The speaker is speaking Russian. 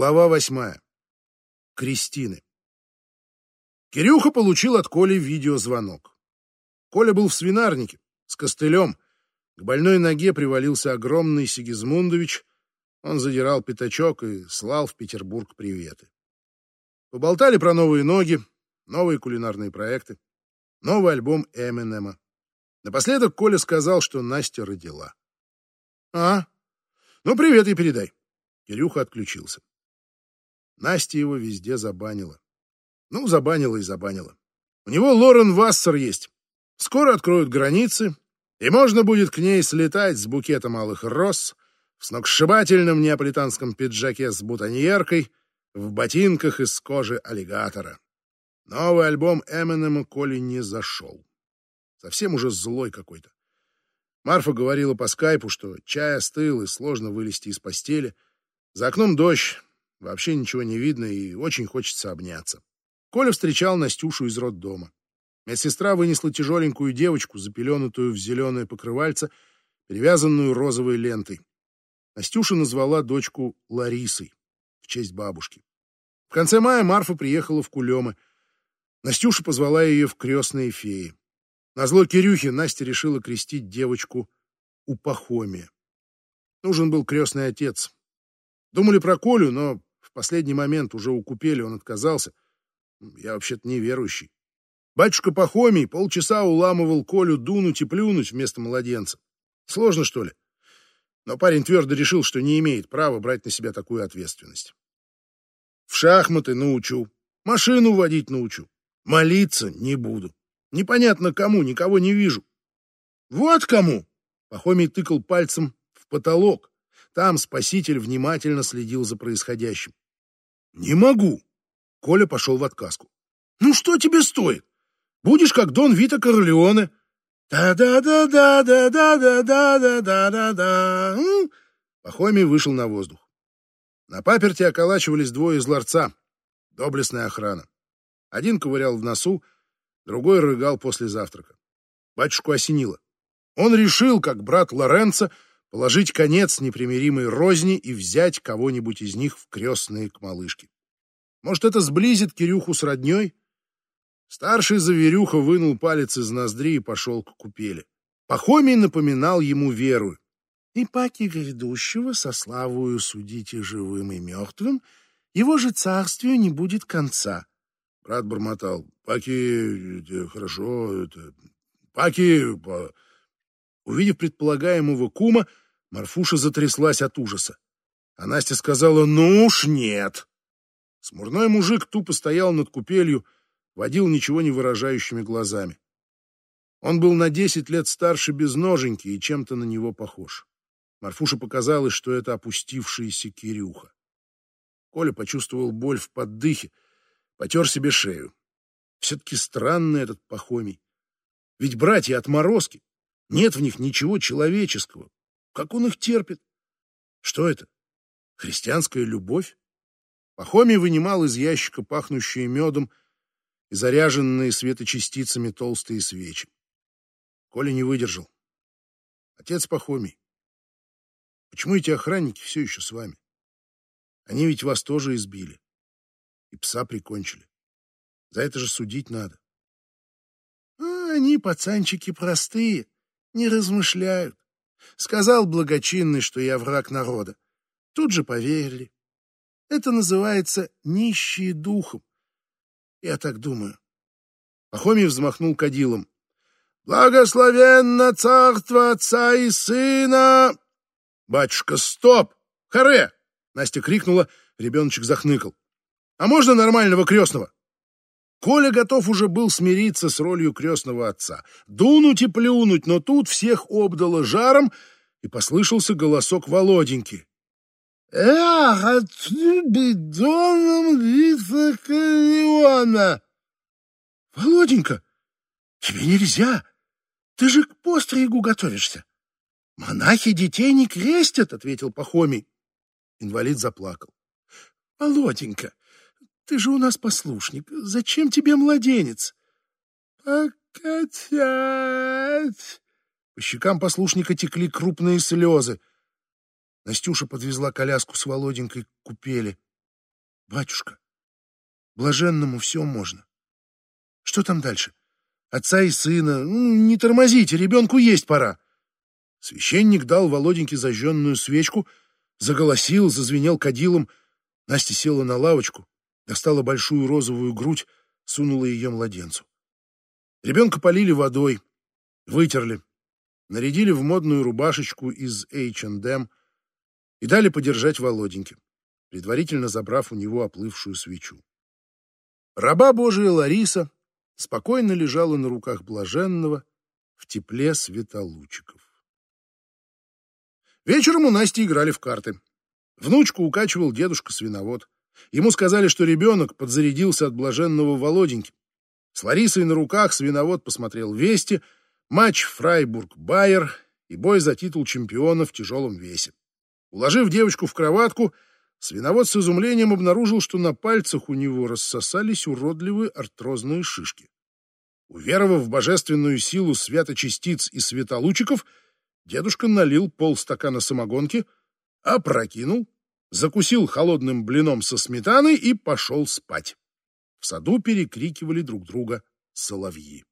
Глава восьмая. Кристины. Кирюха получил от Коли видеозвонок. Коля был в свинарнике, с костылем. К больной ноге привалился огромный Сигизмундович. Он задирал пятачок и слал в Петербург приветы. Поболтали про новые ноги, новые кулинарные проекты, новый альбом Эминема. Напоследок Коля сказал, что Настя родила. «А? Ну, привет и передай». Кирюха отключился. Настя его везде забанила. Ну, забанила и забанила. У него Лорен Вассер есть. Скоро откроют границы, и можно будет к ней слетать с букетом алых роз, в сногсшибательном неаполитанском пиджаке с бутоньеркой, в ботинках из кожи аллигатора. Новый альбом Эминема Коли не зашел. Совсем уже злой какой-то. Марфа говорила по скайпу, что чай остыл и сложно вылезти из постели. За окном дождь, Вообще ничего не видно и очень хочется обняться. Коля встречал Настюшу из роддома. Медсестра вынесла тяжеленькую девочку, запеленутую в зеленое покрывальце, перевязанную розовой лентой. Настюша назвала дочку Ларисой в честь бабушки. В конце мая Марфа приехала в Кулемы. Настюша позвала ее в крестные феи. Назло Кирюхе Настя решила крестить девочку у Пахомия. Нужен был крестный отец. Думали про Колю, но в последний момент уже у купели он отказался. Я вообще-то неверующий. Батюшка Пахомий полчаса уламывал Колю дунуть и плюнуть вместо младенца. Сложно, что ли? Но парень твердо решил, что не имеет права брать на себя такую ответственность. В шахматы научу, машину водить научу, молиться не буду. Непонятно кому, никого не вижу. Вот кому! Пахомий тыкал пальцем в потолок. Там спаситель внимательно следил за происходящим. «Не могу!» Коля пошел в отказку. «Ну что тебе стоит? Будешь как Дон Вита Корлеоне. Да-да-да-да-да-да-да-да-да-да-да. Пахомий вышел на воздух. На паперте околачивались двое из ларца. Доблестная охрана. Один ковырял в носу, другой рыгал после завтрака. Батюшку осенило. Он решил, как брат Лоренцо, положить конец непримиримой розни и взять кого-нибудь из них в крестные к малышке. Может, это сблизит Кирюху с родней? Старший заверюха вынул палец из ноздри и пошел к купели. Пахомий напоминал ему веру. «И паки грядущего со славою судите живым и мертвым, его же царствию не будет конца». Брат бормотал. «Паки, это хорошо, это... Паки...» Увидев предполагаемого кума, Марфуша затряслась от ужаса. А Настя сказала «Ну уж нет». Смурной мужик тупо стоял над купелью, водил ничего не выражающими глазами. Он был на десять лет старше без ноженьки и чем-то на него похож. Марфуше показалось, что это опустившийся Кирюха. Коля почувствовал боль в поддыхе, потер себе шею. Все-таки странный этот Пахомий. Ведь братья отморозки, нет в них ничего человеческого. Как он их терпит? Что это? Христианская любовь? Пахомий вынимал из ящика пахнущие медом и заряженные светочастицами толстые свечи. Коля не выдержал. Отец Пахомий, почему эти охранники все еще с вами? Они ведь вас тоже избили. И пса прикончили. За это же судить надо. А они, пацанчики, простые не размышляют. Сказал благочинный, что я враг народа. Тут же поверили. Это называется нищие духом. Я так думаю. Пахомий взмахнул кадилом. Благословенно царство отца и сына! Батюшка, стоп! Харе! Настя крикнула, ребеночек захныкал. А можно нормального крестного? Коля готов уже был смириться с ролью крестного отца, дунуть и плюнуть, но тут всех обдало жаром, и послышался голосок Володеньки. «Я хочу быть доном вице-калиона!» «Володенька, тебе нельзя! Ты же к постригу готовишься!» «Монахи детей не крестят!» — ответил Пахомий. Инвалид заплакал. «Володенька, ты же у нас послушник. Зачем тебе младенец? Покатять. По щекам послушника текли крупные слезы. Настюша подвезла коляску с Володенькой к купели. Батюшка, блаженному все можно. Что там дальше? Отца и сына. Ну, не тормозите, ребенку есть пора. Священник дал Володеньке зажженную свечку, заголосил, зазвенел кадилом. Настя села на лавочку, достала большую розовую грудь, сунула ее младенцу. Ребенка полили водой, вытерли, нарядили в модную рубашечку из H&M и дали подержать Володеньке, предварительно забрав у него оплывшую свечу. Раба Божия Лариса спокойно лежала на руках блаженного в тепле светолучиков. Вечером у Насти играли в карты. Внучку укачивал дедушка-свиновод. Ему сказали, что ребенок подзарядился от блаженного Володеньки. С Ларисой на руках свиновод посмотрел вести, матч Фрайбург-Байер и бой за титул чемпиона в тяжелом весе. Уложив девочку в кроватку, свиновод с изумлением обнаружил, что на пальцах у него рассосались уродливые артрозные шишки. Уверовав в божественную силу святочастиц и светолучиков, дедушка налил полстакана самогонки, опрокинул, закусил холодным блином со сметаной и пошел спать. В саду перекрикивали друг друга соловьи.